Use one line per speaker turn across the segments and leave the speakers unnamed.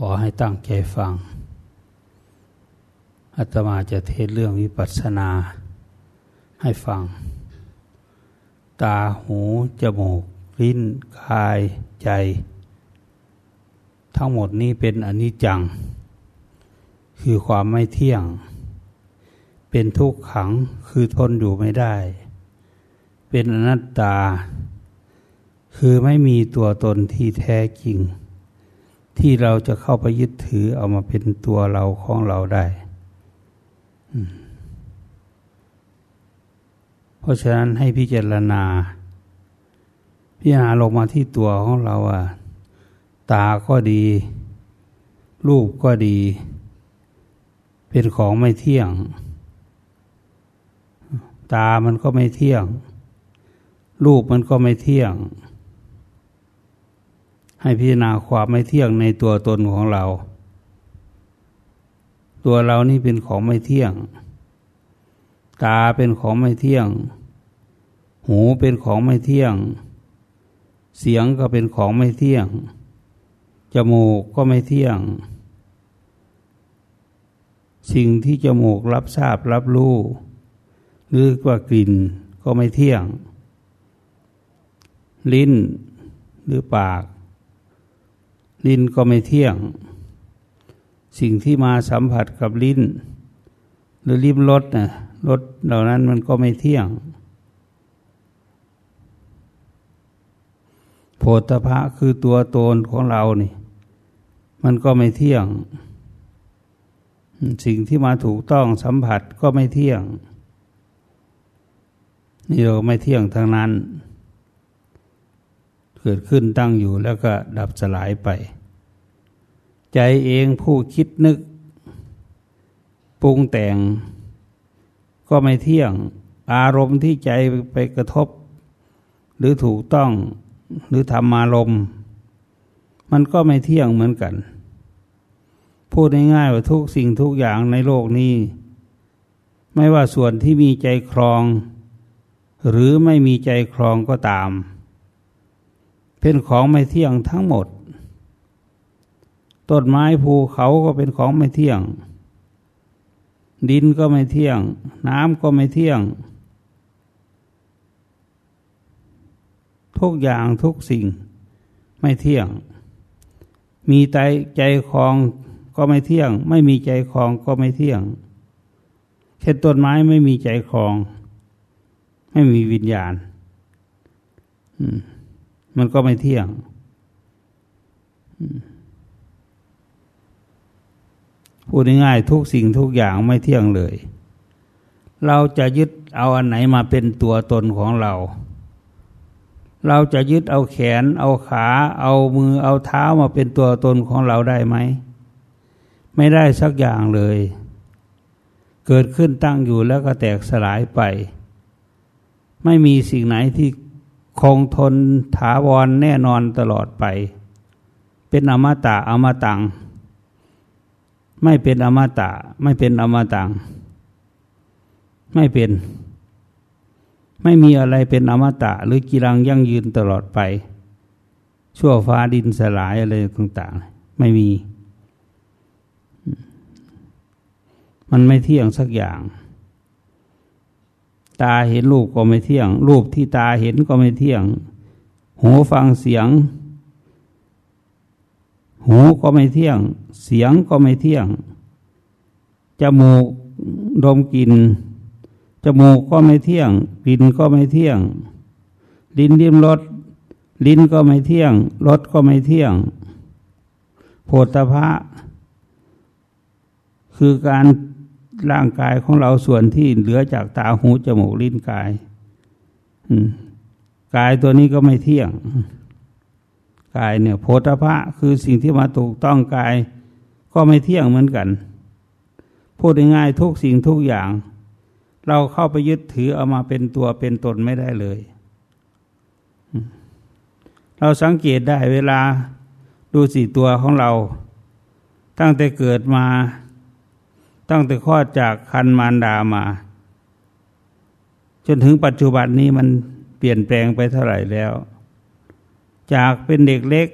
ขอให้ตั้งใจฟังอาตมาจะเทศเรื่องวิปัสสนาให้ฟัง ตาหูจมูก ลิ้นกายใจ ทั้งหมดนี้เป็นอนิจจัง คือความไม่เที่ยง เป็นทุกขังคือทนอยู่ไม่ได้ เป็นอนัตตา คือไม่มีตัวตนที่แท้จริง ที่เราจะเข้าไปยึดถือเอามาเป็นตัวเราของเราได้ เพราะฉะนั้นให้พิจารณา พิจารณาลงมาที่ตัวของเราอะตาก็ดี รูปก็ดี เป็นของไม่เที่ยง ตามันก็ไม่เที่ยง รูปมันก็ไม่เที่ยง ให้พิจารณาความไม่เที่ยงในตัวตนของเรา ตัวเรานี่เป็นของไม่เที่ยง ตาเป็นของไม่เที่ยง หูเป็นของไม่เที่ยง เสียงก็เป็นของไม่เที่ยง จมูกก็ไม่เที่ยง สิ่งที่จมูกรับทราบรับรู้หรือว่ากลิ่นก็ไม่เที่ยง ลิ้นหรือปาก ลิ้นก็ไม่เที่ยง สิ่งที่มาสัมผัสกับลิ้น หรือลิ้มรสนะรสเหล่านั้นมันก็ไม่เที่ยง โพธพะคือตัวตนของเรานี่ มันก็ไม่เที่ยง สิ่งที่มาถูกต้องสัมผัสก็ไม่เที่ยง นี่เราไม่เที่ยงทั้งนั้น กิดขึ้นตั้งอยู่แล้วก็ดับสลายไป ใจเองผู้คิดนึกปรุงแต่ง ก็ไม่เที่ยงอารมณ์ที่ใจไปกระทบ หรือถูกต้องหรือทำอารมณ์มันก็ไม่เที่ยงเหมือนกัน พูดง่ายๆว่าทุกสิ่งทุกอย่างในโลกนี้ ไม่ว่าส่วนที่มีใจครอง หรือไม่มีใจครองก็ตาม เป็นของไม่เที่ยงทั้งหมด ต้นไม้ภูเขาก็เป็นของไม่เที่ยง ดินก็ไม่เที่ยง น้ำก็ไม่เที่ยง ทุกอย่างทุกสิ่งไม่เที่ยง มีใจใจคลองก็ไม่เที่ยง ไม่มีใจคลองก็ไม่เที่ยง เช่นต้นไม้ไม่มีใจคลอง ไม่มีวิญญาณมั มันก็ไม่เที่ยง พูดง่ายๆทุกสิ่งทุกอย่างไม่เที่ยงเลย เราจะยึดเอาอันไหนมาเป็นตัวตนของเรา เราจะยึดเอาแขน เอาขา เอามือ เอาเท้ามาเป็นตัวตนของเราได้ไหม ไม่ได้สักอย่างเลย เกิดขึ้นตั้งอยู่แล้วก็แตกสลายไป ไม่มีสิ่งไหนที่ คงทนถาวรแน่นอนตลอดไป เป็นอมตะอมตัง ไม่เป็นอมตะ ไม่เป็นอมตัง ไม่เป็น ไม่มีอะไรเป็นอมตะ หรือกีรังยั่งยืนตลอดไป ชั่วฟ้าดินสลายอะไรต่างๆ ไม่มี มันไม่เที่ยงสักอย่าง ตาเห็นรูปก็ไม่เที่ยง รูปที่ตาเห็นก็ไม่เที่ยง หูฟังเสียง หูก็ไม่เที่ยง เสียงก็ไม่เที่ยง จมูกดมกลิ่น จมูกก็ไม่เที่ยง กลิ่นก็ไม่เที่ยง ลิ้นลิ้มรส ลิ้นก็ไม่เที่ยง รสก็ไม่เที่ยง โพธพะ คือการ ร่างกายของเราส่วนที่เหลือจากตาหูจมูกลิ้นกายกายตัวนี้ก็ไม่เที่ยง กายเนี่ยโพธพะคือสิ่งที่มาถูกต้องกาย ก็ไม่เที่ยงเหมือนกัน พูดง่ายๆทุกสิ่งทุกอย่าง เราเข้าไปยึดถือเอามาเป็นตัวเป็นตนไม่ได้เลย เราสังเกตได้เวลาดูสี่ตัวของเรา ตั้งแต่เกิดมา ตั้งแต่คลอจากคันมารดามา จนถึงปัจจุบันนี้มันเปลี่ยนแปลงไปเท่าไหร่แล้ว จากเป็นเด็กเล็ก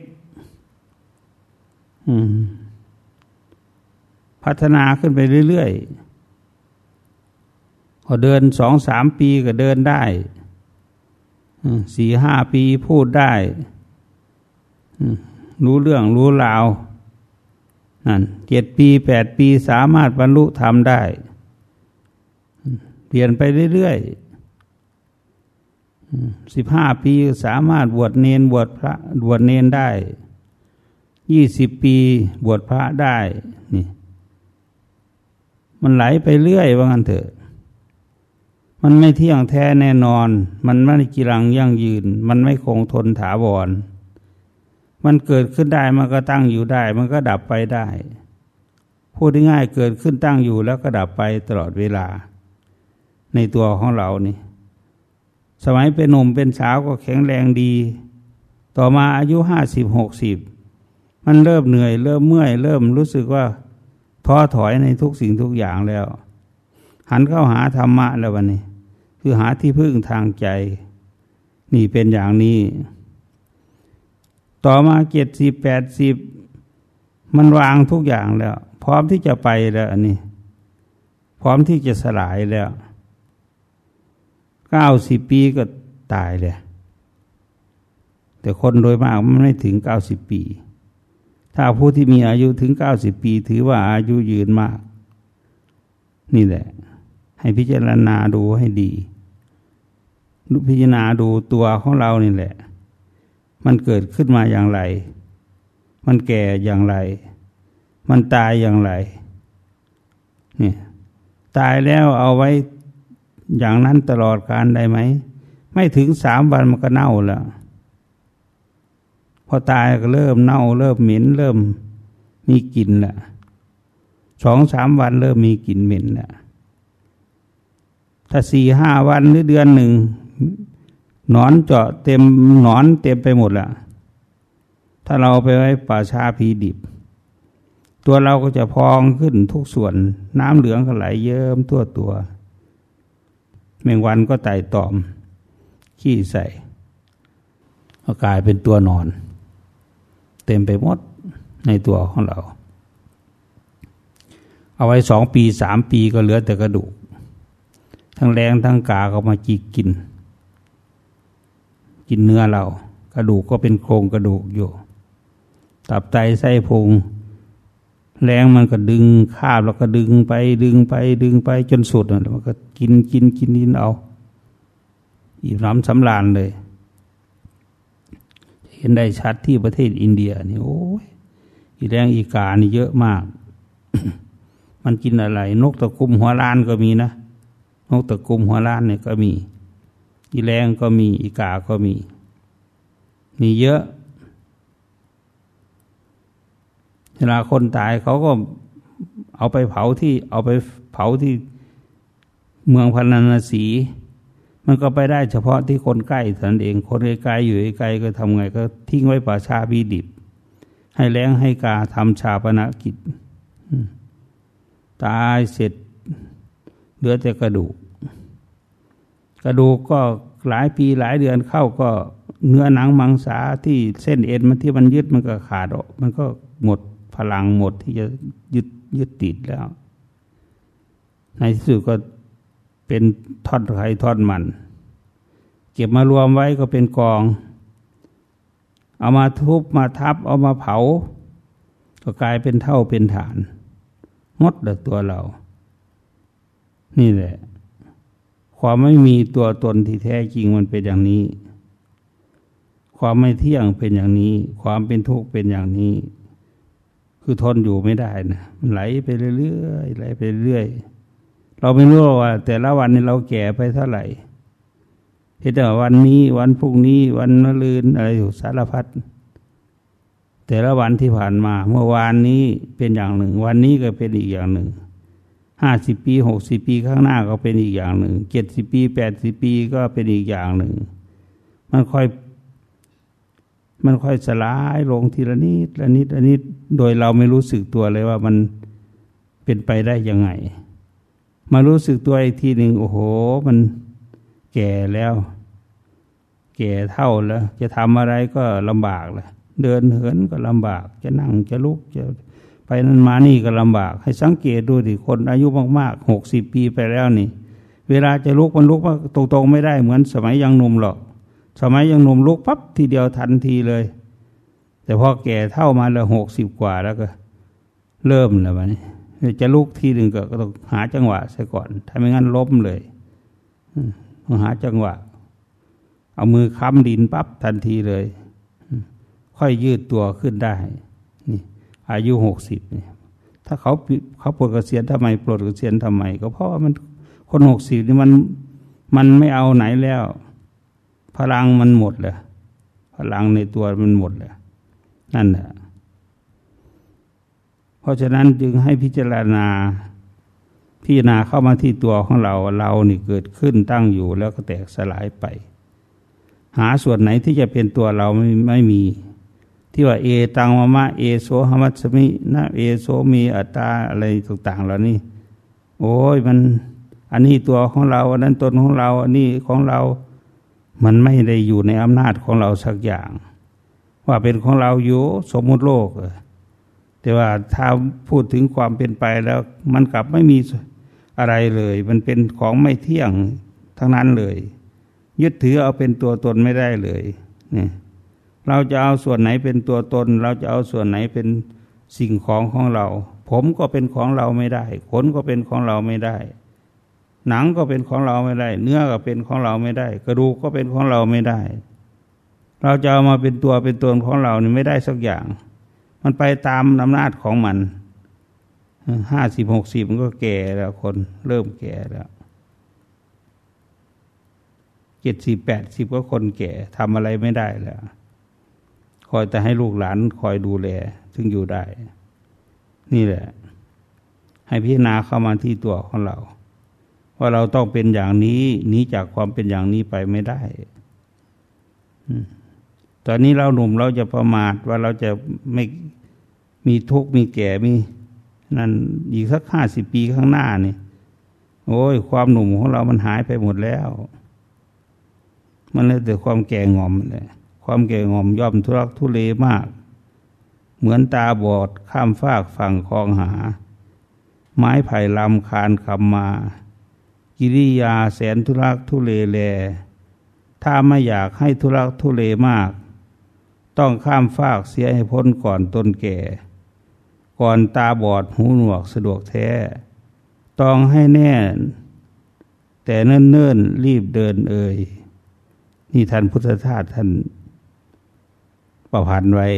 พัฒนาขึ้นไปเรื่อยๆพอเดินสองสามปีก็เดินได้สี่ห้าปีพูดได้ รู้เรื่องรู้ราว นั่นเจ็ดปีแปดปีสามารถบรรลุธรรมได้ เปลี่ยนไปเรื่อยๆสิบห้าปีสามารถบวชเนนบวชพระบวชเนนได้ยี่สิบปีบวชพระได้นี่มันไหลไปเรื่อยว่างั้นเถอะ มันไม่เที่ยงแท้แน่นอน มันไม่กีรังยั่งยืน มันไม่คงทนถาวร มันเกิดขึ้นได้มันก็ตั้งอยู่ได้ มันก็ดับไปได้ พูดง่ายเกิดขึ้นตั้งอยู่แล้วก็ดับไปตลอดเวลา ในตัวของเรานี่ สมัยเป็นหนุ่มเป็นสาวก็แข็งแรงดี ต่อมาอายุห้าสิบหกสิบมันเริ่มเหนื่อย เริ่มเมื่อย เริ่มรู้สึกว่าท้อถอยในทุกสิ่งทุกอย่างแล้ว หันเข้าหาธรรมะแล้ววันนี้ คือหาที่พึ่งทางใจ นี่เป็นอย่างนี้ ต่อมาเจ็ดสิบแปดสิบมันวางทุกอย่างแล้ว พร้อมที่จะไปแล้วอันนี้ พร้อมที่จะสลายแล้วเก้าสิบปีก็ตายเลยแต่คนโดยมากมันไม่ถึงเก้าสิบปี ถ้าผู้ที่มีอายุถึงเก้าสิบปี ถือว่าอายุยืนมาก นี่แหละ ให้พิจารณาดูให้ดีพิจารณาดูตัวของเรานี่แหละ มันเกิดขึ้นมาอย่างไร มันแก่อย่างไร มันตายอย่างไรเนี่ยตายแล้วเอาไว้อย่างนั้นตลอดการได้ไหม ไม่ถึงสามวันมันก็เน่าแล้วพอตายก็เริ่มเน่า เริ่มเหม็น เริ่มมีกลิ่นละสองสามวันเริ่มมีกลิ่นเหม็นละถ้าสี่ห้าวันหรือเดือนหนึ่ง หนอนเจาะเต็มหนอนเต็มไปหมดละถ้าเราไปไว้ป่าชาพีดิบ ตัวเราก็จะพองขึ้นทุกส่วนน้ำเหลืองก็ไหลเยิ้มทั่วตัว แมงวันก็ไต่ตอม ขี้ใส่ก็กลายเป็นตัวนอน เต็มไปหมดในตัวของเรา เอาไว้สองปีสามปีก็เหลือแต่กระดูก ทั้งแรงทั้งกาก็มาจีกิน กินเนื้อเรา กระดูกก็เป็นโครงกระดูกอยู่ ตับไตไส้พุงแรงมันก็ดึงคาบแล้วก็ดึงไป ดึงไปดึงไปจนสุดแล้วมันก็กินกินกินกินเอาอิ่มน้ำสำราญเลย เห็นได้ชัดที่ประเทศอินเดียนี่โอ้ยอีแรงอีกานี่เยอะมาก มันกินอะไร นกตะกุมหัวล้านก็มีนะ นกตะกุมหัวล้านเนี่ยก็มี อีแรงก็มีอีกาก็มี มีเยอะ เวลาคนตายเขาก็เอาไปเผาที่เอาไปเผาที่เมืองพันนาสี มันก็ไปได้เฉพาะที่คนใกล้สันเอง คนไกลๆอยู่ไกลก็ทำไงก็ทิ้งไว้ป่าชาบีดิบ ให้แรงให้กาทำชาปนกิจ ตายเสร็จเหลือแต่กระดูก กระดูกก็หลายปีหลายเดือนเข้าก็เนื้อหนังมังสาที่เส้นเอ็นมันที่มันยึดมันก็ขาดออกมันก็หมดพลังหมดที่จะยึดยึดติดแล้ว ในที่สุดก็เป็นทอดไข่ทอดมัน เก็บมารวมไว้ก็เป็นกอง เอามาทุบมาทับ เอามาเผา ก็กลายเป็นเท่าเป็นฐาน หมดเลยตัวเรา นี่แหละ ความไม่มีตัวตนที่แท้จริงมันเป็นอย่างนี้ ความไม่เที่ยงเป็นอย่างนี้ ความเป็นทุกข์เป็นอย่างนี้ คือทนอยู่ไม่ได้นะมันไหลไปเรื่อยๆไหลไปเรื่อยเราไม่รู้ว่า แต่ละวันนี้เราแก่ไปเท่าไหร่เห็นแต่วันนี้วันพรุ่งนี้ วันมะรืนอะไรอยู่สารพัดแต่ละวันที่ผ่านมา เมื่อวานนี้เป็นอย่างหนึ่ง วันนี้ก็เป็นอีกอย่างหนึ่ง ห้าสิบปีหกสิบปีข้างหน้าก็เป็นอีกอย่างหนึ่งเจ็ดสิบปีแปดสิบปีก็เป็นอีกอย่างหนึ่ง มันค่อย มันค่อยสลายลงทีละนิดละนิดละนิดโดยเราไม่รู้สึกตัวเลยว่ามันเป็นไปได้ยังไง มารู้สึกตัวอีกทีหนึ่งโอ้โห มันแก่แล้ว แก่เท่าแล้ว จะทำอะไรก็ลำบากเลยเดินเหินก็ลำบาก จะนั่งจะลุกจะ ไปนั้นมานี่ก็ลำบาก ให้สังเกตดูดิคนอายุมากๆหกสิบปีไปแล้วนี่ เวลาจะลุกมันลุกว่าตรงๆไม่ได้เหมือนสมัยยังหนุ่มหรอก สมัยยังหนุ่มลุกปั๊บทีเดียวทันทีเลย แต่พอแก่เท่ามาแล้วหกสิบกว่าแล้วก็ เริ่มแล้ววันนี้จะลุกทีหนึ่งก็ต้องหาจังหวะซะก่อนถ้าไม่งั้นล้มเลยต้องหาจังหวะ เอามือค้ำดินปั๊บทันทีเลย ค่อยยืดตัวขึ้นได้ อายุหกสิบเนี่ยถ้าเขาเขาปลดเกษียณทำไมปลดเกษียณทำไม ก็เพราะว่ามันคนหกสิบนี่มันมันไม่เอาไหนแล้ว พลังมันหมดเลยพลังในตัวมันหมดเลยนั่นแหละเพราะฉะนั้นจึงให้พิจารณาพิจารณาเข้ามาที่ตัวของเราเรานี่เกิดขึ้นตั้งอยู่แล้วก็แตกสลายไป หาส่วนไหนที่จะเป็นตัวเราไม่ไม่มี ที่ว่าเอตังมะมะเอโสหมัสมินะเอโสมีอัตตาอะไรต่างๆเหล่านี้ โอ้ยมัน อันนี้ตัวของเรา อันนั้นตนของเรา อันนี้ของเรา มันไม่ได้อยู่ในอำนาจของเราสักอย่าง ว่าเป็นของเราอยู่สมมุติโลก แต่ว่าถ้าพูดถึงความเป็นไปแล้ว มันกลับไม่มีอะไรเลย มันเป็นของไม่เที่ยงทั้งนั้นเลย ยึดถือเอาเป็นตัวตนไม่ได้เลยนี่ เราจะเอาส่วนไหนเป็นตัวตน เราจะเอาส่วนไหนเป็นสิ่งของของเรา ผมก็เป็นของเราไม่ได้ ขนก็เป็นของเราไม่ได้ หนังก็เป็นของเราไม่ได้ เนื้อก็เป็นของเราไม่ได้ กระดูกก็เป็นของเราไม่ได้ เราจะเอามาเป็นตัวเป็นตนของเรานี่ไม่ได้สักอย่าง มันไปตามอำนาจของมันห้าสิบหกสิบมันก็แก่แล้วคนเริ่มแก่แล้วเจ็ดสิบแปดสิบก็คนแก่ทำอะไรไม่ได้แล้ว อยแต่ให้ลูกหลานคอยดูแลถึงอยู่ได้ นี่แหละ ให้พิจารณาเข้ามาที่ตัวของเรา ว่าเราต้องเป็นอย่างนี้หนีจากความเป็นอย่างนี้ไปไม่ได้ตอนนี้เราหนุ่มเราจะประมาทว่าเราจะไม่มีทุกข์มีแก่มีนั่นอีกสักห้าสิบปีข้างหน้านี่ โอ้ย ความหนุ่มของเรามันหายไปหมดแล้ว มันเลยแต่ความแก่งอมเลย ความแก่งอมย่อมทุรักทุเลมาก เหมือนตาบอดข้ามฟากฝั่งคลองหา ไม้ไผ่ลำคานคำมา กิริยาแสนทุรักทุเลแล ถ้าไม่อยากให้ทุรักทุเลมาก ต้องข้ามฟากเสียให้พ้นก่อนตนแก่ ก่อนตาบอดหูหนวกสะดวกแท้ ต้องให้แน่ แต่เนิ่นๆรีบเดินเอ่ยนี่ท่านพุทธทาสท่าน ประพันธ์ไว้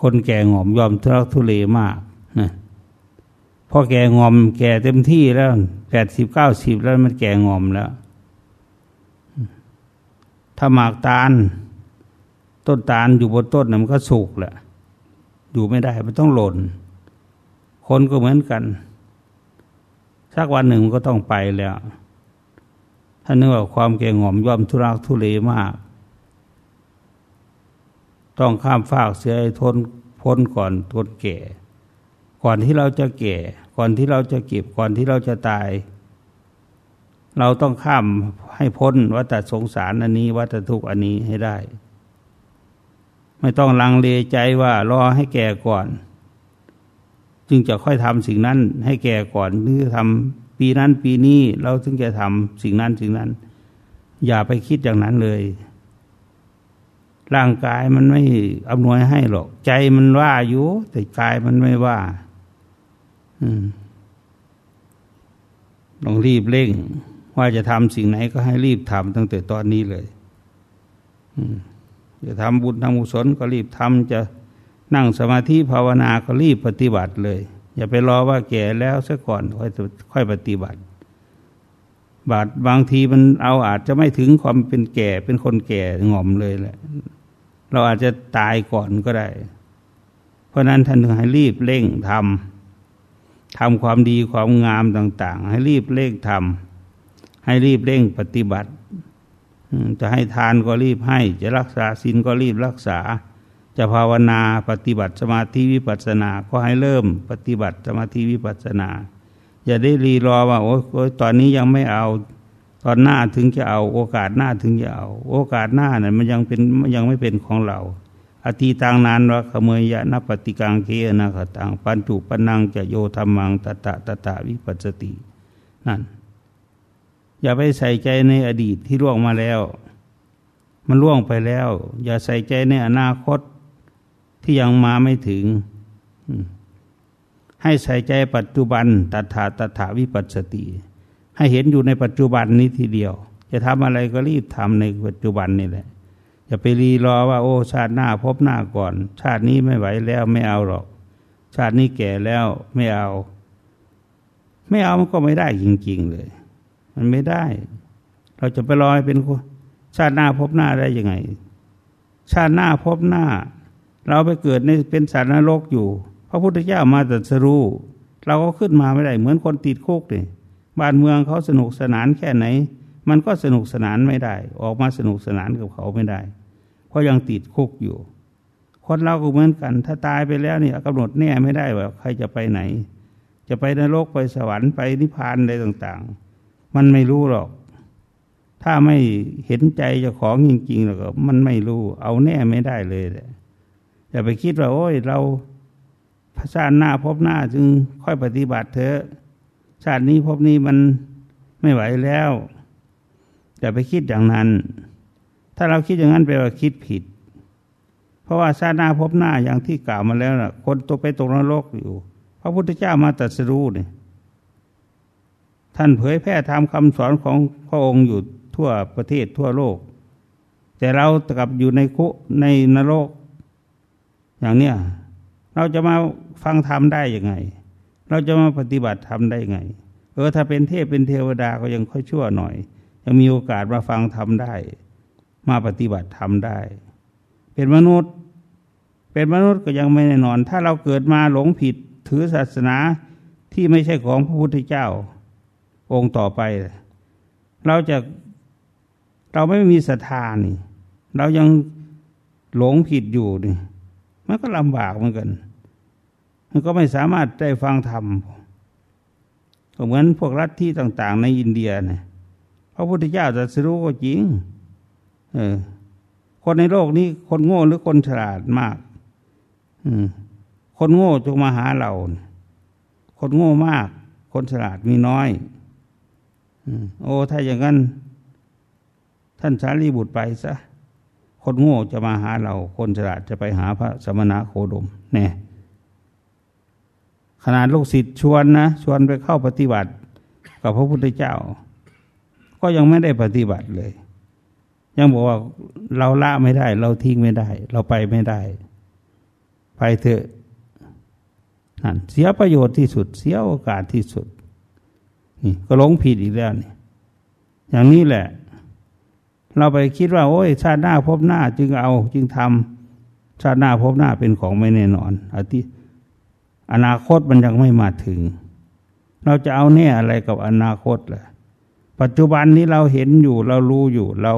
คนแก่งอมยอมทุรักทุเลมากนะพอแก่งอม แก่เต็มที่แล้วแปดสิบเก้าสิบแล้วมันแก่งอมแล้ว ถ้าหมากตาล ต้นตาลอยู่บนต้นมันก็สุกแหละอยู่ไม่ได้มันต้องหล่น คนก็เหมือนกัน สักวันหนึ่งมันก็ต้องไปแล้ว ถ้าเนื่องความแก่งอมย่อมทุรักทุเลมาก ต้องข้ามฟากเสียให้ทนพ้นก่อนทนแก่ ก่อนที่เราจะแก่ ก่อนที่เราจะเก็บก่อนที่เราจะตาย เราต้องข้ามให้พ้นวัฏสงสารอันนี้วัฏทุกข์อันนี้ให้ได้ ไม่ต้องลังเลใจว่ารอให้แก่ก่อน จึงจะค่อยทำสิ่งนั้นให้แก่ก่อนหรือทำ ปีนั้นปีนี้เราถึงจะทำสิ่งนั้นสิ่งนั้น อย่าไปคิดอย่างนั้นเลย ร่างกายมันไม่อำนวยให้หรอก ใจมันว่าอยู่ แต่กายมันไม่ว่าอืมต้องรีบเร่ง ว่าจะทำสิ่งไหนก็ให้รีบทำตั้งแต่ตอนนี้เลยจะทำบุญทำกุศลก็รีบทำจะนั่งสมาธิภาวนาก็รีบปฏิบัติเลย อย่าไปรอว่าแก่แล้วซะก่อนค่อยค่อยปฏิบัติ บาดบางทีมันเอาอาจจะไม่ถึงความเป็นแก่เป็นคนแก่งอมเลยแหละ เราอาจจะตายก่อนก็ได้ เพราะนั้นท่านถึงให้รีบเร่งทำทำความดีความงามต่าง ๆ ให้รีบเร่งทำให้รีบเร่งปฏิบัติจะให้ทานก็รีบให้ จะรักษาศีลก็รีบรักษา จะภาวนาปฏิบัติสมาธิวิปัสสนา ก็ให้เริ่มปฏิบัติสมาธิวิปัสสนา อย่าได้รีรอว่าโอ้ยตอนนี้ยังไม่เอา ตอนหน้าถึงจะเอา โอกาสหน้าถึงจะเอา โอกาสหน้าเนี่ยมันยังเป็นยังไม่เป็นของเราอธิตังนานวะขเมยยะนปฏิกังเคนะขตังปัญจุปนังจะโยธรรมังตตะตตะวิปัสสตินั่น อย่าไปใส่ใจในอดีตที่ล่วงมาแล้ว มันล่วงไปแล้ว อย่าใส่ใจในอนาคต ที่ยังมาไม่ถึง ให้ใส่ใจปัจจุบันตถาตถาวิปัสสติ ให้เห็นอยู่ในปัจจุบันนี้ทีเดียว จะทำอะไรก็รีบทำในปัจจุบันนี่แหละอย่าไปรีรอว่า โอ้ ชาติหน้าพบหน้าก่อน ชาตินี้ไม่ไหวแล้วไม่เอาหรอก ชาตินี้แก่แล้วไม่เอา ไม่เอามันก็ไม่ได้จริง ๆ เลย มันไม่ได้ เราจะไปรอให้เป็นชาติหน้าพบหน้าได้ยังไง ชาติหน้าพบหน้า เราไปเกิดในเป็นสัตว์นรกอยู่ พระพุทธเจ้ามาตรัสรู้เราก็ขึ้นมาไม่ได้เหมือนคนติดคุกเลยบ้านเมืองเขาสนุกสนานแค่ไหน มันก็สนุกสนานไม่ได้ ออกมาสนุกสนานกับเขาไม่ได้ เพราะยังติดคุกอยู่ คนเราก็เหมือนกัน ถ้าตายไปแล้วเนี่ยกำหนดแน่ไม่ได้ว่าใครจะไปไหน จะไปนรกไปสวรรค์ไปนิพพานอะไรต่างๆ มันไม่รู้หรอก ถ้าไม่เห็นใจเจ้าของจริงๆแล้วก็มันไม่รู้ เอาแน่ไม่ได้เลย อย่าไปคิดว่าโอ้ย เราชาติหน้าพบหน้าจึงค่อยปฏิบัติเถอะ ชาตินี้พบนี้มันไม่ไหวแล้วอย่าไปคิดอย่างนั้น ถ้าเราคิดอย่างนั้นแปลว่าคิดผิด เพราะว่าชาติหน้าพบหน้าอย่างที่กล่าวมาแล้วนะ่ะ คนตกไปตกนรกอยู่ พระพุทธเจ้ามาตรัสรู้เนี่ยท่านเผยแพร่ทำคำสอนของพระองค์อยู่ทั่วประเทศทั่วโลก แต่เรากลับอยู่ในคุในนรก อย่างเนี้ยเราจะมาฟังธรรมได้ยังไง เราจะมาปฏิบัติธรรมได้ยังไง เออถ้าเป็นเทพเป็นเทวดาก็ยังค่อยชั่วหน่อย ยังมีโอกาสมาฟังธรรมได้ มาปฏิบัติธรรมได้ เป็นมนุษย์ เป็นมนุษย์ก็ยังไม่แน่นอน ถ้าเราเกิดมาหลงผิดถือศาสนาที่ไม่ใช่ของพระพุทธเจ้า องค์ต่อไป เราจะเราไม่มีศรัทธานี่ เรายังหลงผิดอยู่นี่ มันก็ลำบากเหมือนกัน มันก็ไม่สามารถได้ฟังธรรมเหมือนพวกรัฐที่ต่าง ๆ ในอินเดียเนี่ยพระพุทธเจ้าจะสรู้ก็จริง เออ คนในโลกนี้คนโง่หรือคนฉลาดมาก อืม คนโง่จงมาหาเรา คนโง่มาก คนฉลาดมีน้อยโอ้ ถ้าอย่างนั้น ท่านสารีบุตรไปซะ คนโง่จะมาหาเรา คนฉลาดจะไปหาพระสมณะโคดมแน่ขนาดลูกศิษย์ชวนนะชวนไปเข้าปฏิบัติ กับพระพุทธเจ้า ก็ยังไม่ได้ปฏิบัติเลย ยังบอกว่าเราละไม่ได้ เราทิ้งไม่ได้ เราไปไม่ได้ ไปเถอะนั่นเสียประโยชน์ที่สุด เสียโอกาสที่สุดนี่ก็หลงผิดอีกแล้วนี่อย่างนี้แหละ เราไปคิดว่า โอ้ยชาติหน้าพบหน้าจึงเอาจึงทำชาติหน้าพบหน้าเป็นของไม่แน่นอนอธิอนาคตมันยังไม่มาถึง เราจะเอาแน่อะไรกับอนาคตล่ะปัจจุบันนี้เราเห็นอยู่ เรารู้อยู่เรา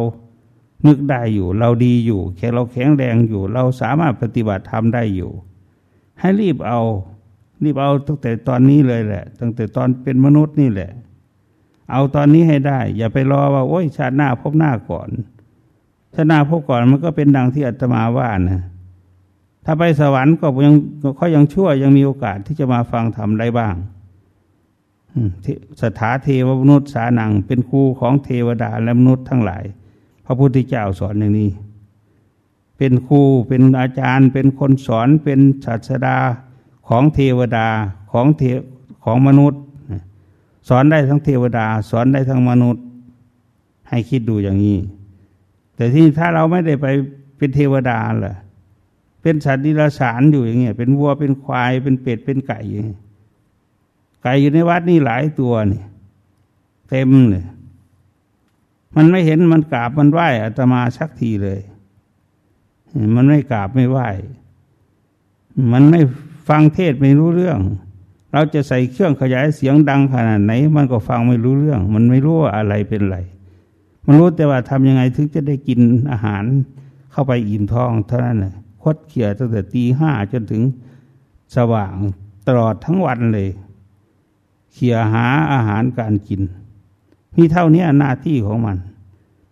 นึกได้อยู่ เราดีอยู่แค่เราแข็งแรงอยู่ เราสามารถปฏิบัติทำได้อยู่ ให้รีบเอา รีบเอาตั้งแต่ตอนนี้เลยแหละ ตั้งแต่ตอนเป็นมนุษย์นี่แหละ เอาตอนนี้ให้ได้ อย่าไปรอว่า โอ้ยชาติหน้าพบหน้าก่อน ชาติหน้าพบก่อนมันก็เป็นดังที่อาตมาว่านะถ้าไปสวรรค์ก็ยังเขายังชั่วยังมีโอกาสที่จะมาฟังธรรมได้บ้างสถาเทวมนุษย์สานัง เป็นครูของเทวดาและมนุษย์ทั้งหลาย พระพุทธเจ้าสอนอย่างนี้ เป็นครูเป็นอาจารย์ เป็นคนสอนเป็นศาสดาของเทวดาของเทของมนุษย์ สอนได้ทั้งเทวดา สอนได้ทั้งมนุษย์ ให้คิดดูอย่างนี้ แต่ที่ถ้าเราไม่ได้ไปเป็นเทวดาล่ะเป็นสัตว์ดิลสารอยู่อย่างเงี้ยเป็นวัวเป็นควายเป็นเป็ดเป็นไก่อย่างไก่อยู่ในวัดนี่หลายตัวนี่เต็มเลยมันไม่เห็นมันกราบมันไหว้อาตมาสักทีเลย มันไม่กราบไม่ไหว้ มันไม่ฟังเทศไม่รู้เรื่อง เราจะใส่เครื่องขยายเสียงดังขนาดไหน มันก็ฟังไม่รู้เรื่อง มันไม่รู้ว่าอะไรเป็นไร มันรู้แต่ว่าทำยังไงถึงจะได้กินอาหารเข้าไปอิ่มท้องเท่านั้นเลยคดเขี่ยตั้งแต่ตีห้าจนถึงสว่างตลอดทั้งวันเลย เขี่ยหาอาหารการกิน มีเท่านี้หน้าที่ของมัน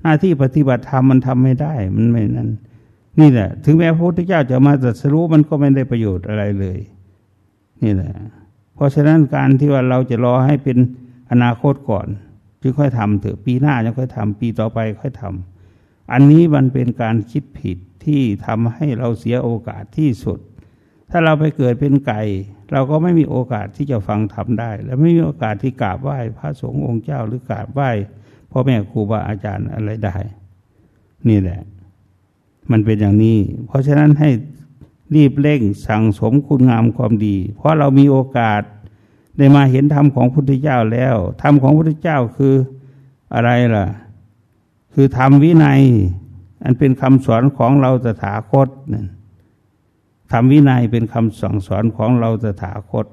หน้าที่ปฏิบัติธรรมมันทำไม่ได้ มันไม่นั้นนี่แหละ ถึงแม้พระพุทธเจ้าจะมาตรัสรู้มันก็ไม่ได้ประโยชน์อะไรเลย นี่แหละ ราะฉะนั้นการที่ว่าเราจะรอให้เป็นอนาคตก่อนจึงค่อยทำเถอะปีหน้าจะค่อยทำปีต่อไปค่อยทำอันนี้มันเป็นการคิดผิดที่ทำให้เราเสียโอกาสที่สุด ถ้าเราไปเกิดเป็นไก่ เราก็ไม่มีโอกาสที่จะฟังทำได้ และไม่มีโอกาสที่กราบไหว้พระสงฆ์องค์เจ้าหรือกราบไหว้พ่อแม่ครูบาอาจารย์อะไรได้ นี่แหละ มันเป็นอย่างนี้ เพราะฉะนั้นให้ รีบเร่งสั่งสมคุณงามความดี เพราะเรามีโอกาสได้มาเห็นธรรมของพุทธเจ้าแล้วธรรมของพุทธเจ้าคืออะไรล่ะ คือธรรมวินัย อันเป็นคำสอนของเราตถาคตนั่นธรรมวินัยเป็นคำสั่งสอนของเราตถาคต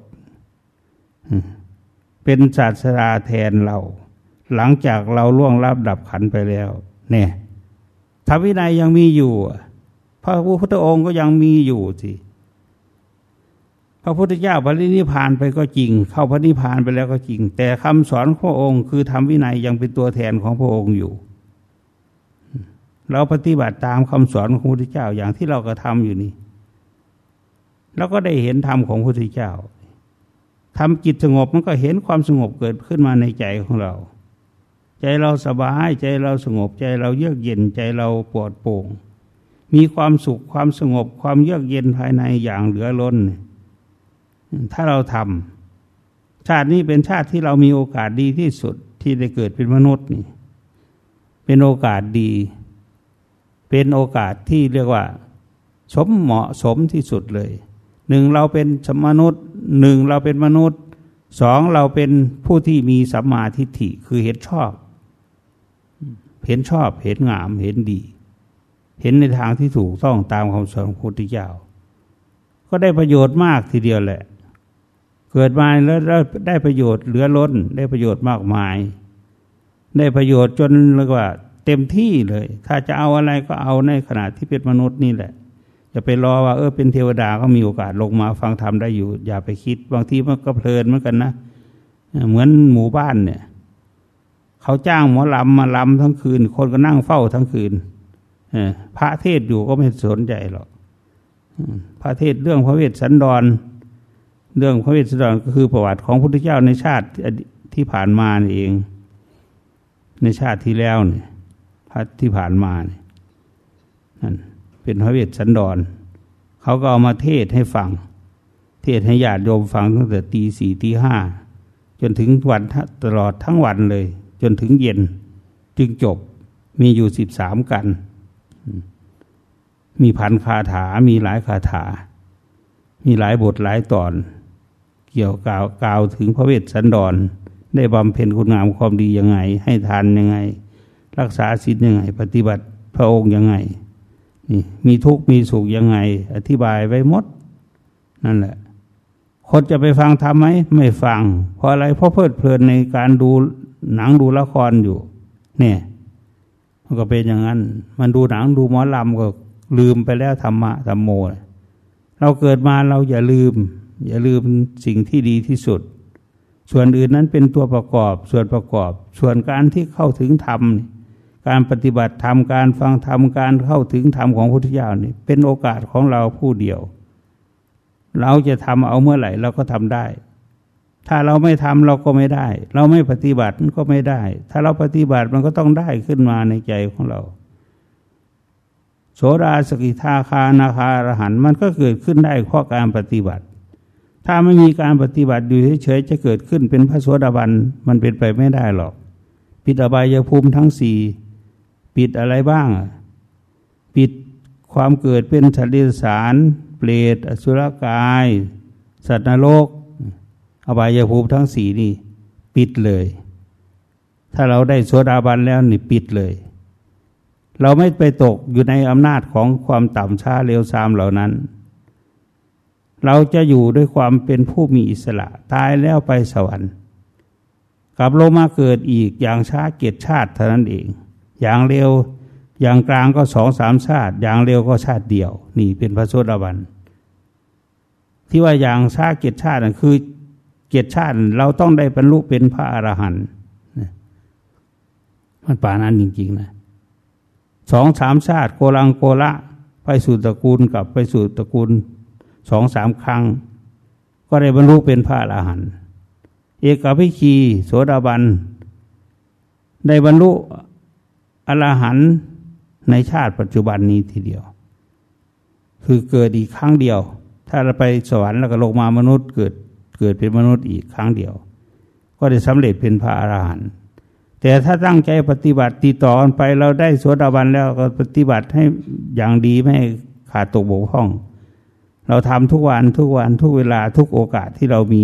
เป็นศาสดาแทนเรา หลังจากเราล่วงลับดับขันไปแล้ว เนี่ยธรรมวินัยยังมีอยู่ พระพุทธองค์ก็ยังมีอยู่สิพระพุทธเจ้าปรินิพานไปก็จริง เข้าพระนิพานไปแล้วก็จริง แต่คำสอนของพระองค์คือธรรมวินัยยังเป็นตัวแทนของพระองค์อยู่ เราปฏิบัติตามคำสอนของพระพุทธเจ้าอย่างที่เรากระทำอยู่นี่แล้วก็ได้เห็นธรรมของพระพุทธเจ้าทำจิตสงบมันก็เห็นความสงบเกิดขึ้นมาในใจของเรา ใจเราสบายใจเราสงบใจเราเยือกเย็นใจเราปลอดโปร่ง มีความสุขความสงบความเยือกเย็นภายในอย่างเหลือล้น ถ้าเราทำชาตินี้เป็นชาติที่เรามีโอกาสดีที่สุดที่ได้เกิดเป็นมนุษย์นี่ เป็นโอกาสดี เป็นโอกาสที่เรียกว่า สมเหมาะสมที่สุดเลย หนึ่งเราเป็นมนุษย์หนึ่งเราเป็นมนุษย์สองเราเป็นผู้ที่มีสัมมาทิฏฐิคือเห็นชอบ เห็นชอบเห็นงามเห็นดี เห็นในทางที่ถูกต้องตามคำสอนของพระพุทธเจ้า ก็ได้ประโยชน์มากทีเดียวแหละ เกิดมาแล้วได้ประโยชน์เหลือล้น ได้ประโยชน์มากมาย ได้ประโยชน์จนเรียกว่า เต็มที่เลย ถ้าจะเอาอะไรก็เอาในขณะที่เป็นมนุษย์นี่แหละจะไปรอว่าเออเป็นเทวดาก็มีโอกาสลงมาฟังธรรมได้อยู่ อย่าไปคิด บางทีมันก็เพลินเหมือนกันนะเหมือนหมู่บ้านเนี่ย เขาจ้างหมอลำมาลำทั้งคืน คนก็นั่งเฝ้าทั้งคืน พระเทศอยู่ก็ไม่สนใจหรอกพระเทศเรื่องพระเวสสันดร เรื่องพระเวสสันดรก็คือประวัติของพระพุทธเจ้าในชาติที่ผ่านมาเอง ในชาติที่แล้วเนี่ยพระที่ผ่านมาเนี่ยนั่นเป็นพระเวสสันดร เขาก็เอามาเทศให้ฟัง เทศให้ญาติโยมฟังตั้งแต่ตีสี่ตีห้าจนถึงวันตลอดทั้งวันเลย จนถึงเย็นจึงจบมีอยู่สิบสามกัน มีพันคาถา มีหลายคาถา มีหลายบทหลายตอน เกี่ยวกล่าวกล่าวถึงพระเวสสันดร ได้บำเพ็ญคุณงามความดียังไง ให้ทานยังไง รักษาศีลยังไง ปฏิบัติพระองค์ยังไง นี่ มีทุกข์มีสุขยังไง อธิบายไว้หมด นั่นแหละ คนจะไปฟังทำไหม ไม่ฟัง เพราะอะไร เพราะเพลิดเพลินในการดูหนังดูละครอยู่ เนี่ย มันก็เป็นอย่างนั้น มันดูหนังดูหมอลำก็ลืมไปแล้วธรรมะธรรมโม เราเกิดมาเราอย่าลืม อย่าลืมสิ่งที่ดีที่สุด ส่วนอื่นนั้นเป็นตัวประกอบ ส่วนประกอบ ส่วนการที่เข้าถึงธรรม การปฏิบัติธรรม การฟังธรรม การเข้าถึงธรรมของพุทธเจ้านี่เป็นโอกาสของเราผู้เดียว เราจะทำเอาเมื่อไหร่เราก็ทำได้ ถ้าเราไม่ทำเราก็ไม่ได้ เราไม่ปฏิบัติมันก็ไม่ได้ ถ้าเราปฏิบัติมันก็ต้องได้ขึ้นมาในใจของเรา โสดาสกิทาคานาคาอรหันมันก็เกิดขึ้นได้เพราะการปฏิบัติ ถ้าไม่มีการปฏิบัติอยู่เฉยๆจะเกิดขึ้นเป็นพระโสดาบันมันเป็นไปไม่ได้หรอก ปิดอบายภูมิทั้งสี่ปิดอะไรบ้าง ปิดความเกิดเป็นสัตว์เดรัจฉาน เปรตอสุรกาย สัตว์นรก อบายภูมิทั้งสี่นี่ ปิดเลย ถ้าเราได้โสดาบันแล้วนี่ปิดเลย เราไม่ไปตกอยู่ในอำนาจของความต่ำช้าเร็วซามเหล่านั้น เราจะอยู่ด้วยความเป็นผู้มีอิสระ ตายแล้วไปสวรรค์กลับลงมาเกิดอีกอย่างช้าเกียรติชาติเท่านั้นเอง อย่างเร็วอย่างกลางก็สองสามชาติ อย่างเร็วก็ชาติเดียว นี่เป็นพระโสดาบันที่ว่าอย่างชาเกียรติชาตินั่นคือ เกียรติชาติเราต้องได้บรรลุเป็นพระอรหันต์มันป่านั้นจริง ๆ นะสองสามชาติโกลังโกละ ไปสู่ตระกูลกับไปสู่ตระกูลสองสามครั้ง ก็ได้บรรลุเป็นพระอรหันต์เอกพิคีโสดาบัน ได้บรรลุอรหันต์ในชาติปัจจุบันนี้ทีเดียว คือเกิดอีกครั้งเดียว ถ้าเราไปสวรรค์แล้วก็ลงมามนุษย์เกิด เกิดเป็นมนุษย์อีกครั้งเดียว ก็ได้สำเร็จเป็นพระอรหันต์แต่ถ้าตั้งใจปฏิบัติติดต่อกันไปเราได้โสดาบันแล้วก็ปฏิบัติให้อย่างดีไม่ขาดตกบกพร่อง เราทำทุกวันทุกวันทุกเวลาทุกโอกาสที่เรามี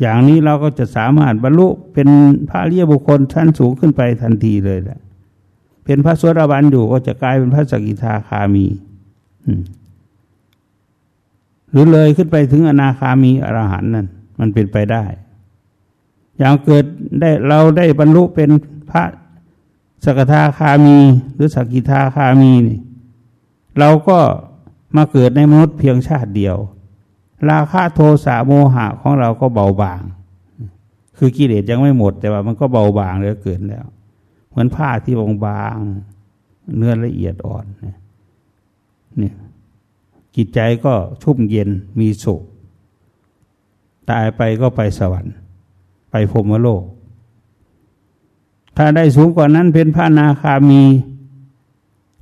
อย่างนี้เราก็จะสามารถบรรลุเป็นพระเรียบุคคลชั้นสูงขึ้นไปทันทีเลยแหละเป็นพระโสดาบันอยู่ก็จะกลายเป็นพระสกิทาคามีห รือเลยขึ้นไปถึงอนาคามีอรหันต์นั่นมันเป็นไปได้ อย่างเกิดได้เราได้บรรลุเป็นพระสกทาคามีหรือสกิทาคามีนี่เราก็มาเกิดในมนุษย์เพียงชาติเดียว ราคะโทสะโมหะของเราก็เบาบาง คือกิเลสยังไม่หมดแต่ว่ามันก็เบาบางเลยเกิดแล้ว เหมือนผ้าที่บางบางเนื้อละเอียดอ่อนเนี่ย จิตใจก็ชุ่มเย็นมีสุข ตายไปก็ไปสวรรค์ ไปพรมโลก ถ้าได้สูงกว่านั้นเป็นพระนาคามี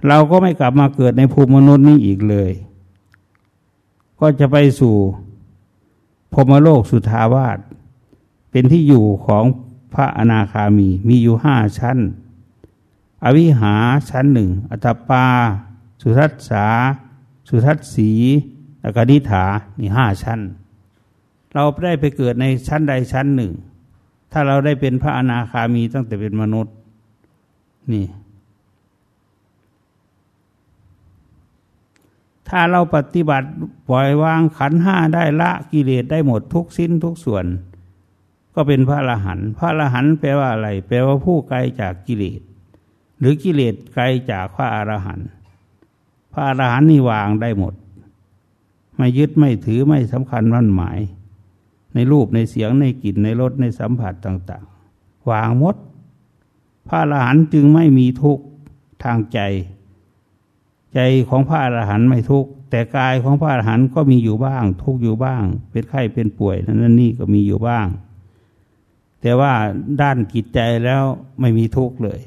เราก็ไม่กลับมาเกิดในภูมิมนุษย์นี้อีกเลย ก็จะไปสู่พรมโลกสุทาวาสเป็นที่อยู่ของพระอนาคามีมีอยู่ห้าชั้น อวิหาชั้นหนึ่ง อัตปา สุทัศสา สุทัศสีแล้วก็นิถานี่ห้าชั้น เราได้ไปเกิดในชั้นใดชั้นหนึ่ง ถ้าเราได้เป็นพระอนาคามีตั้งแต่เป็นมนุษย์ นี่ ถ้าเราปฏิบัติปล่อยวางขันห้าได้ละกิเลสได้หมดทุกสิ้นทุกส่วน ก็เป็นพระอรหันต์พระอรหันต์แปลว่าอะไร แปลว่าผู้ไกลจากกิเลสหรือกิเลสไกลจากพระอรหันต์ พระอรหันต์นี่วางได้หมด ไม่ยึดไม่ถือไม่สำคัญมั่นหมาย ในรูปในเสียงในกลิ่นในรสในสัมผัสต่าง ๆ วางหมด พระอรหันต์จึงไม่มีทุกข์ทางใจ ใจของพระอรหันต์ไม่ทุกข์แต่กายของพระอรหันต์ก็มีอยู่บ้าง ทุกข์อยู่บ้าง เป็นไข้เป็นป่วยนั่นนี่ก็มีอยู่บ้าง แต่ว่าด้านจิตใจแล้วไม่มีทุกข์เลย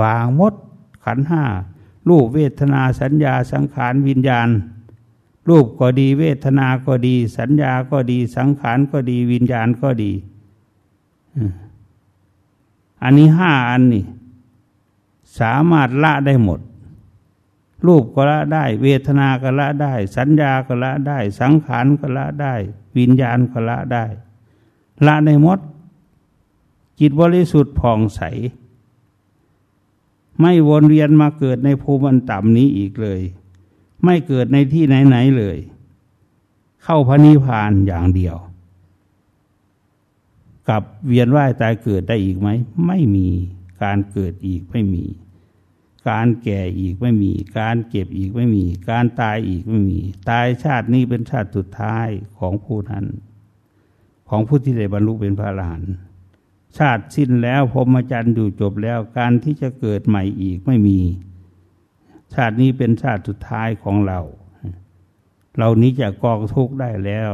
วางหมดขันห้า รูปเวทนาสัญญาสังขารวิญญาณ รูปก็ดีเวทนาก็ดี สัญญาก็ดี สังขารก็ดี วิญญาณก็ดีอันนี้ห้าอันนี่สามารถละได้หมด รูปก็ละได้ เวทนาก็ละได้ สัญญาก็ละได้ สังขารก็ละได้ วิญญาณก็ละได้ ละในหมด จิตบริสุทธิ์ผ่องใส ไม่วนเวียนมาเกิดในภูมิอันต่ำนี้อีกเลย ไม่เกิดในที่ไหนๆเลย เข้าพระนิพพานอย่างเดียว กับเวียนว่ายตายเกิดได้อีกไหม ไม่มีการเกิดอีกไม่มี การแก่อีกไม่มี การเก็บอีกไม่มี การตายอีกไม่มี ตายชาตินี้เป็นชาติสุดท้ายของผู้นั้น ของผู้ที่ได้บรรลุเป็นพระอรหันต์ ชาติสิ้นแล้วพรมจรรย์อยู่จบแล้วการที่จะเกิดใหม่อีกไม่มี ชาตินี้เป็นชาติสุดท้ายของเรา เรานี้จะกองทุกข์ได้แล้ว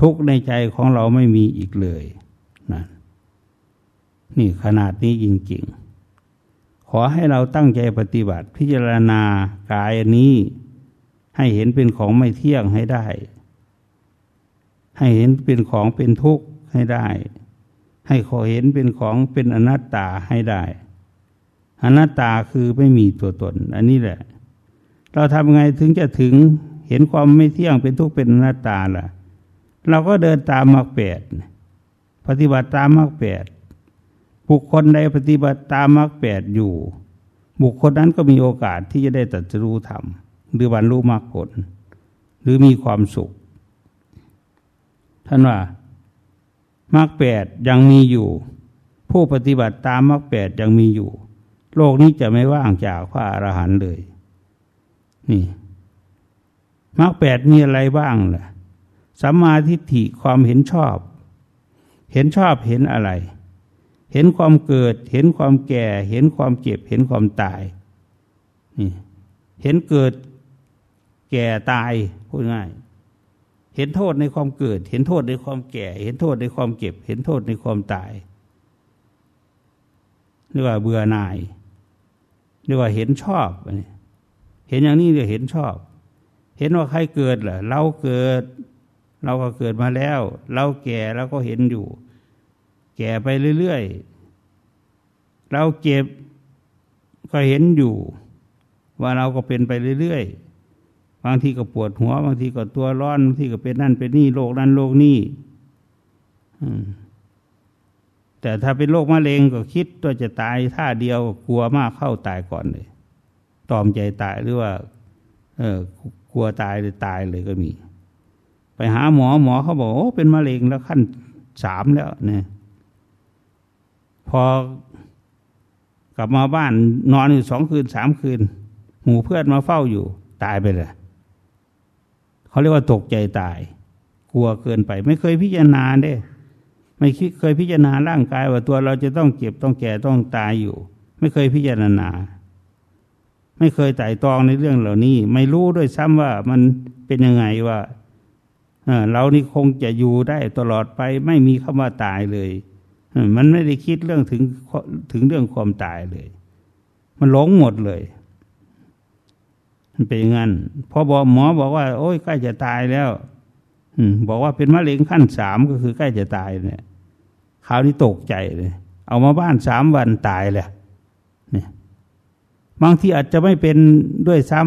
ทุกข์ในใจของเราไม่มีอีกเลยนะนี่ขนาดนี้จริงๆ ขอให้เราตั้งใจปฏิบัติ พิจารณากายนี้ ให้เห็นเป็นของไม่เที่ยงให้ได้ให้เห็นเป็นของเป็นทุกข์ ให้ได้ ให้ขอเห็นเป็นของเป็นอนัตตาให้ได้ อนัตตาคือไม่มีตัวตน อันนี้แหละ เราทำไงถึงจะถึงเห็นความไม่เที่ยงเป็นทุกข์เป็นอนัตตาล่ะ เราก็เดินตามมรรคแปดปฏิบัติตามมรรคแปดบุคคลใดปฏิบัติตามมรรคแปดอยู่ บุคคลนั้นก็มีโอกาสที่จะได้ตัดรู้ธรรมหรือบรรลุมรรคผล หรือมีความสุข ท่านว่า มรรคแปดยังมีอยู่ ผู้ปฏิบัติตามมรรคแปดยังมีอยู่ โลกนี้จะไม่ว่างจากพระอรหันต์เลย นี่มรรคแปดมีอะไรบ้างล่ะสัมมาทิฏฐิความเห็นชอบ เห็นชอบเห็นอะไร เห็นความเกิด เห็นความแก่ เห็นความเจ็บ เห็นความตายนี่เห็นเกิดแก่ตายพูดง่าย เห็นโทษในความเกิด เห็นโทษในความแก่ เห็นโทษในความเก็บ เห็นโทษในความตายเรียกว่าเบื่อหน่ายเรียกว่าเห็นชอบเห็นอย่างนี้เรียกเห็นชอบ เห็นว่าใครเกิดเหรอเราเกิด เราก็เกิดมาแล้ว เราแก่เราก็เห็นอยู่ แก่ไปเรื่อยๆเราเจ็บก็เห็นอยู่ ว่าเราก็เป็นไปเรื่อยๆ บางทีก็ปวดหัว บางทีก็ตัวร้อนบางทีก็เป็นนั่นเป็นนี่โรคนั้นโรคนี้แต่ถ้าเป็นโรคมะเร็งก็คิดว่าจะตายท่าเดียวกลัวมากเข้าตายก่อนเลย ตอมใจตายหรือว่า เออกลัวตายหรือตายเลยก็มี ไปหาหมอหมอเขาบอกโอ้เป็นมะเร็งแล้วขั้นสามแล้วเนี่ยพอกลับมาบ้านนอนอยู่สองคืนสามคืน หมูเพื่อนมาเฝ้าอยู่ ตายไปเลย เขาเรียกว่าตกใจตาย กลัวเกินไป ไม่เคยพิจารณาเด้ ไม่เคยพิจารณาร่างกายว่าตัวเราจะต้องเจ็บต้องแก่ต้องตายอยู่ ไม่เคยพิจารณา ไม่เคยไต่ตองในเรื่องเหล่านี้ ไม่รู้ด้วยซ้ำว่ามันเป็นยังไงว่าเรานี่คงจะอยู่ได้ตลอดไป ไม่มีคำว่าตายเลยมันไม่ได้คิดเรื่องถึงถึงเรื่องความตายเลย มันหลงหมดเลย มันเป็นงั้นพอบอกหมอบอกว่า โอ้ยใกล้จะตายแล้วบอกว่าเป็นมะเร็งขั้นสามก็คือใกล้จะตายเนี่ยคราวนี้ตกใจเลย เอามาบ้านสามวันตายเลยเนี่ยบางทีอาจจะไม่เป็นด้วยซ้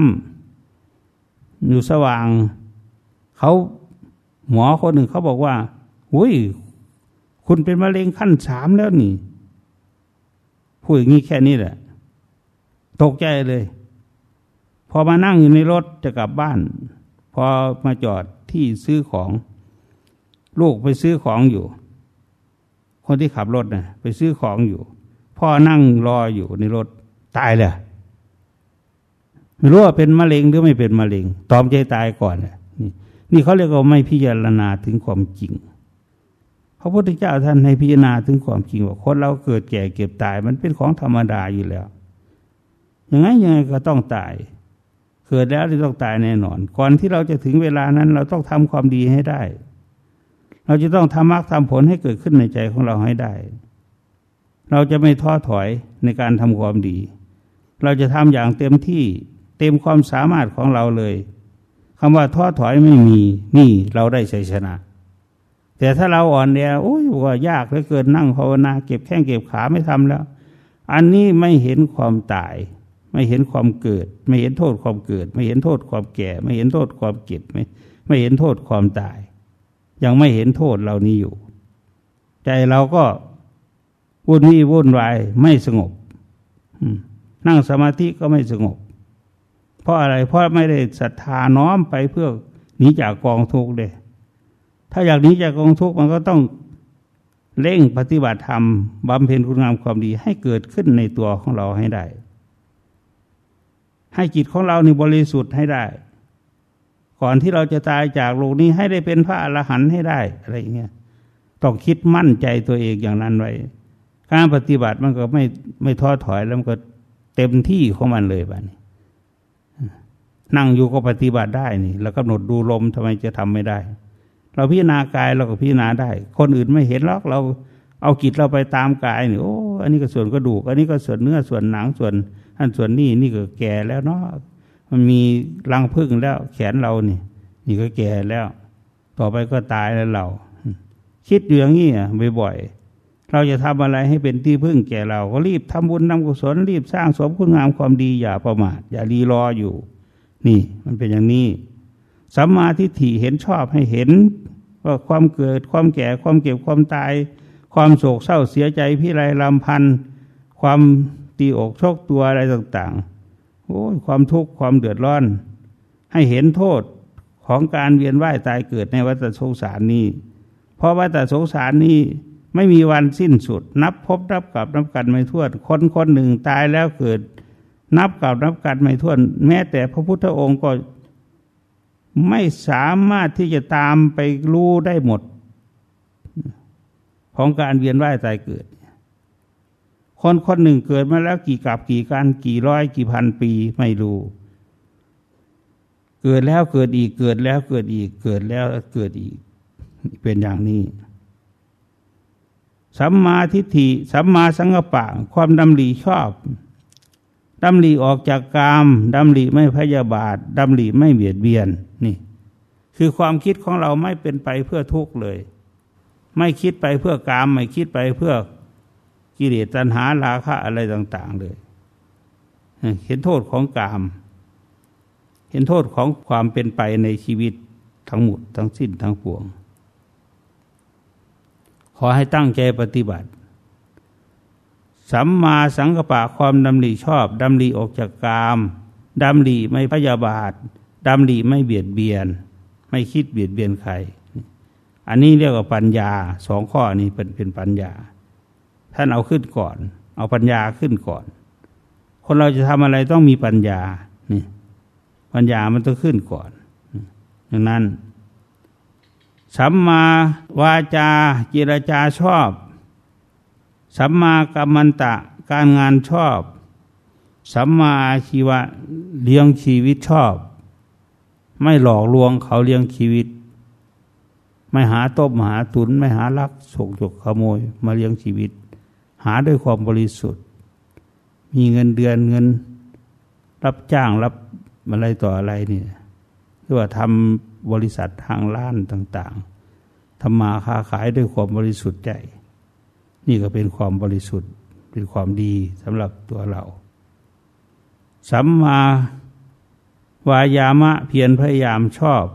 ำอยู่สว่าง เขาหมอคนหนึ่งเขาบอกว่าอุ้ยคุณเป็นมะเร็งขั้นสามแล้วนี่พูดอย่างนี้แค่นี้แหละ ตกใจเลย พอมานั่งอยู่ในรถจะกลับบ้าน พอมาจอดที่ซื้อของ ลูกไปซื้อของอยู่ คนที่ขับรถนะ่ะ ไปซื้อของอยู่ พ่อนั่งรออยู่ในรถตายเลยไม่รู้ว่าเป็นมะเร็งหรือไม่เป็นมะเร็ง ตอมใจตายก่อนนี่นี่เขาเรียกว่าไม่พิจารณาถึงความจริงพระพุทธเจ้าท่านให้พิจารณาถึงความจริงว่าคนเราเกิดแก่เก็บตาย มันเป็นของธรรมดาอยู่แล้ว ยังไงยังไงก็ต้องตาย เกิดแล้วจะต้องตายแน่นอน ก่อนที่เราจะถึงเวลานั้น เราต้องทำความดีให้ได้ เราจะต้องทำมรรคทำผลให้เกิดขึ้นในใจของเราให้ได้ เราจะไม่ท้อถอยในการทำความดี เราจะทำอย่างเต็มที่เต็มความสามารถของเราเลยคำว่าท้อถอยไม่มีนี่เราได้ชัยชนะแต่ถ้าเราอ่อนแอโอ้ยว่ายากเหลือเกินนั่งภาวนา เก็บแข้งเก็บขาไม่ทำแล้ว อันนี้ไม่เห็นความตาย ไม่เห็นความเกิด ไม่เห็นโทษความเกิด ไม่เห็นโทษความแก่ ไม่เห็นโทษความเก็บไม่ไม่เห็นโทษความตาย ยังไม่เห็นโทษเหล่านี้อยู่ ใจเราก็วุ่นวี่วุ่นวายไม่สงบนั่งสมาธิก็ไม่สงบ เพราะอะไรเพราะไม่ได้ศรัทธาน้อมไปเพื่อหนีจากกองทุกข์เลยถ้าอยากหนีจากกองทุกข์มันก็ต้องเร่งปฏิบัติธรรมบำเพ็ญคุณงามความดีให้เกิดขึ้นในตัวของเราให้ได้ ให้จิตของเราในบริสุทธิ์ให้ได้ ก่อนที่เราจะตายจากโลกนี้ให้ได้เป็นพระอรหันต์ให้ได้อะไรเงี้ยต้องคิดมั่นใจตัวเองอย่างนั้นไว้การปฏิบัติมันก็ไม่ไม่ท้อถอยแล้วมันก็เต็มที่ของมันเลยบ้านี้นั่งอยู่ก็ปฏิบัติได้นี่แล้วกำหนดดูลมทำไมจะทำไม่ได้ เราพิจารณากายเราก็พิจารณาได้ คนอื่นไม่เห็นหรอกเราเอากิจเราไปตามกายนี่โอ้อันนี้ก็ส่วนกระดูก อันนี้ก็ส่วนเนื้อส่วนหนังส่วน อันส่วนนี้นี่ก็แก่แล้วเนาะมันมีรังพึ่งแล้ว แขนเรานี่ นี่ก็แก่แล้ว ต่อไปก็ตายแล้วเรา คิดอย่างนี้บ่อยๆเราจะทำอะไรให้เป็นที่พึ่งแก่เรา ก็รีบทำบุญนำกุศลรีบสร้างสมคุณงามความดีอย่าประมาทอย่ารีรออยู่ นี่ มันเป็นอย่างนี้สัมมาทิฏฐิเห็นชอบให้เห็นว่าความเกิดความแก่ความเก็บความตาย ความโศกเศร้าเสียใจพิไรลำพันธ์ความ ตีอกชกตัวอะไรต่างๆ โอ้ความทุกข์ความเดือดร้อน ให้เห็นโทษของการเวียนว่ายตายเกิดในวัฏสงสารนี้ เพราะวัฏสงสารนี้ไม่มีวันสิ้นสุด นับพบนับกลับนับกันไม่ถ้วนคนคนหนึ่งตายแล้วเกิด นับกลับนับกันไม่ถ้วน แม้แต่พระพุทธองค์ก็ไม่สามารถที่จะตามไปรู้ได้หมด ของการเวียนว่ายตายเกิด คนคนหนึ่งเกิดมาแล้วกี่กับกี่การกี่ร้อยกี่พันปีไม่รู้ เกิดแล้วเกิดอีกเกิดแล้วเกิดอีกเกิดแล้วเกิดอีก เป็นอย่างนี้สัมมาทิฏฐิสัมมาสังกปะ ความดำริชอบดำริออกจากกามดำริไม่พยาบาทดำริไม่เบียดเบียนนี่ คือความคิดของเราไม่เป็นไปเพื่อทุกข์เลย ไม่คิดไปเพื่อกาม ไม่คิดไปเพื่อ กิเลสตัณหาราคะอะไรต่าง ๆ เลยเห็นโทษของกาม เห็นโทษของความเป็นไปในชีวิตทั้งหมดทั้งสิ้นทั้งปวง ขอให้ตั้งใจปฏิบัติ สัมมาสังกปะความดำริชอบดำริออกจากกามดำริไม่พยาบาทดำริไม่เบียดเบียน ไม่คิดเบียดเบียนใคร อันนี้เรียกว่าปัญญาสองข้อนี้เป็นเป็นปัญญา ท่านเอาขึ้นก่อน เอาปัญญาขึ้นก่อน คนเราจะทำอะไรต้องมีปัญญานี่ปัญญามันต้องขึ้นก่อนดังนั้นสัมมาวาจาจิรจาชอบ สัมมากัมมันตะการงานชอบ สัมมาอาชีวะเลี้ยงชีวิตชอบ ไม่หลอกลวงเขาเลี้ยงชีวิต ไม่หาต้มหาตุน ไม่หาลักฉกจกขโมยมาเลี้ยงชีวิต หาด้วยความบริสุทธิ์ มีเงินเดือนเงิน รับจ้างรับอะไรต่ออะไรนี่หรือว่าทำบริษัททางล้านต่าง ๆทำมาค้าขายด้วยความบริสุทธิ์ใจ นี่ก็เป็นความบริสุทธิ์เป็นความดีสำหรับตัวเราสัมมาวายามะ เพียรพยายามชอบ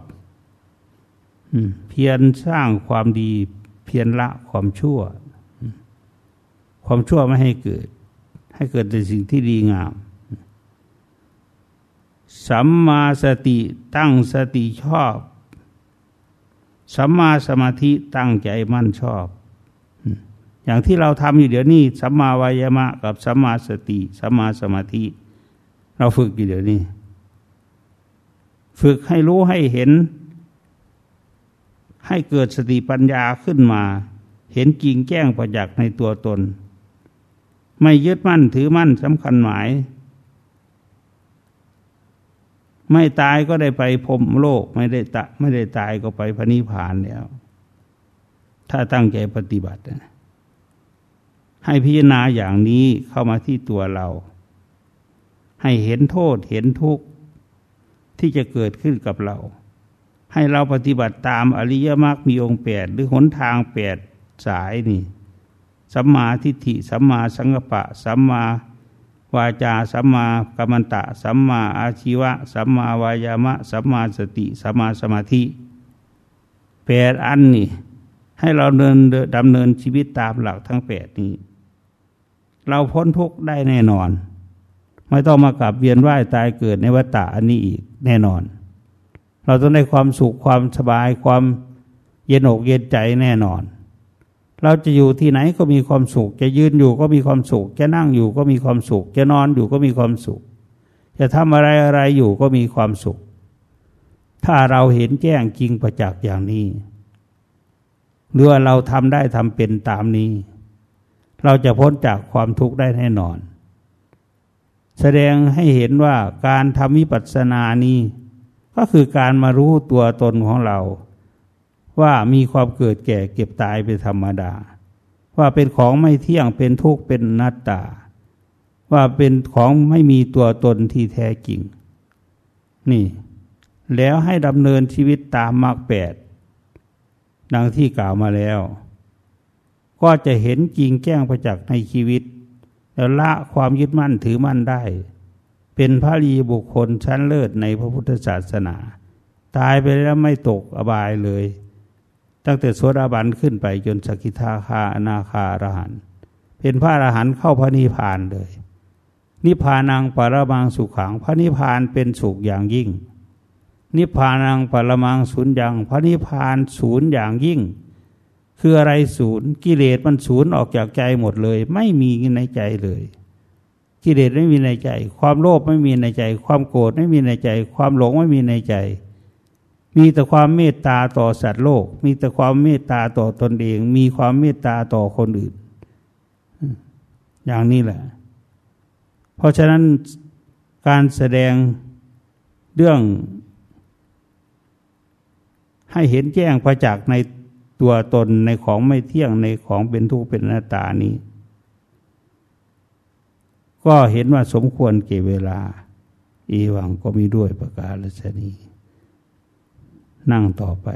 เพียรสร้างความดี เพียรละความชั่ว ความชั่วไม่ให้เกิด ให้เกิดแต่สิ่งที่ดีงาม สัมมาสติตั้งสติชอบ สัมมาสมาธิตั้งใจมั่นชอบ อย่างที่เราทำอยู่เดี๋ยวนี้ สัมมาวายามะกับสัมมาสติ สัมมาสมาธิ เราฝึกอยู่เดี๋ยวนี้ ฝึกให้รู้ให้เห็น ให้เกิดสติปัญญาขึ้นมาเห็นจริงแจ้งประจักษ์ในตัวตน ไม่ยึดมั่นถือมั่นสำคัญหมาย ไม่ตายก็ได้ไปพรมโลกไม่ได้ตะไม่ได้ตายก็ไปพระนิพพานแล้ว ถ้าตั้งใจปฏิบัติให้พิจารณาอย่างนี้เข้ามาที่ตัวเรา ให้เห็นโทษเห็นทุกข์ที่จะเกิดขึ้นกับเรา ให้เราปฏิบัติตามอริยมรรคมีองค์แปดหรือหนทางแปดสายนี่ สัมมาทิฏฐิ สัมมาสังกปะ สัมมาวาจา สัมมากัมมันตะ สัมมาอาชีวะ สัมมาวายามะ สัมมาสติ สัมมาสมาธิแปดอันนี่ให้เราเดินดำเนินชีวิตตามหลักทั้งแปดนี้ เราพ้นทุกข์ได้แน่นอน ไม่ต้องมากลับเวียนว่ายตายเกิดในวัฏฏะอันนี้อีกแน่นอน เราต้องได้ความสุขความสบายความเย็นอกเย็นใจแน่นอน เราจะอยู่ที่ไหนก็มีความสุข จะยืนอยู่ก็มีความสุข จะนั่งอยู่ก็มีความสุข จะนอนอยู่ก็มีความสุข จะทำอะไรอะไรอยู่ก็มีความสุข ถ้าเราเห็นแจ้งจริงประจักษ์อย่างนี้หรือว่าเราทำได้ทำเป็นตามนี้ เราจะพ้นจากความทุกข์ได้แน่นอน แสดงให้เห็นว่าการทำวิปัสสนานี้ ก็คือการมารู้ตัวตนของเรา ว่ามีความเกิดแก่เก็บตายเป็นธรรมดา ว่าเป็นของไม่เที่ยงเป็นทุกข์เป็นนัตตา ว่าเป็นของไม่มีตัวตนที่แท้จริง นี่ แล้วให้ดำเนินชีวิตตามมรรคแปดดังที่กล่าวมาแล้ว ก็จะเห็นจริงแจ้งประจักษ์ในชีวิต แล้วละความยึดมั่นถือมั่นได้ เป็นพระรีบุคคลชั้นเลิศในพระพุทธศาสนา ตายไปแล้วไม่ตกอบายเลย ตั้งแต่โสดาบันขึ้นไปจนสกิทาคาอนาคาอรหันเป็นพระอรหันเข้าพระนิพพานเลย นิพพานังปรมังสุขัง พระนิพพานเป็นสุขอย่างยิ่ง นิพพานังปรมังศูนย์อย่างพระนิพพานศูนย์อย่างยิ่ง คืออะไรศูนย์กิเลสมันศูนย์ออกจากใจหมดเลย ไม่มีในใจเลยกิเลสไม่มีในใจ ความโลภไม่มีในใจ ความโกรธไม่มีในใจ ความหลงไม่มีในใจ มีแต่ความเมตตาต่อสัตว์โลก มีแต่ความเมตตาต่อตนเอง มีความเมตตาต่อคนอื่น อย่างนี้แหละ เพราะฉะนั้นการแสดงเรื่อง ให้เห็นแจ้งประจักษ์ในตัวตนในของไม่เที่ยงในของเป็นทุกข์เป็นหน้าตานี้ ก็เห็นว่าสมควรเก็บเวลา อีหวังก็มีด้วยประกาศชนี นั่งต่อไป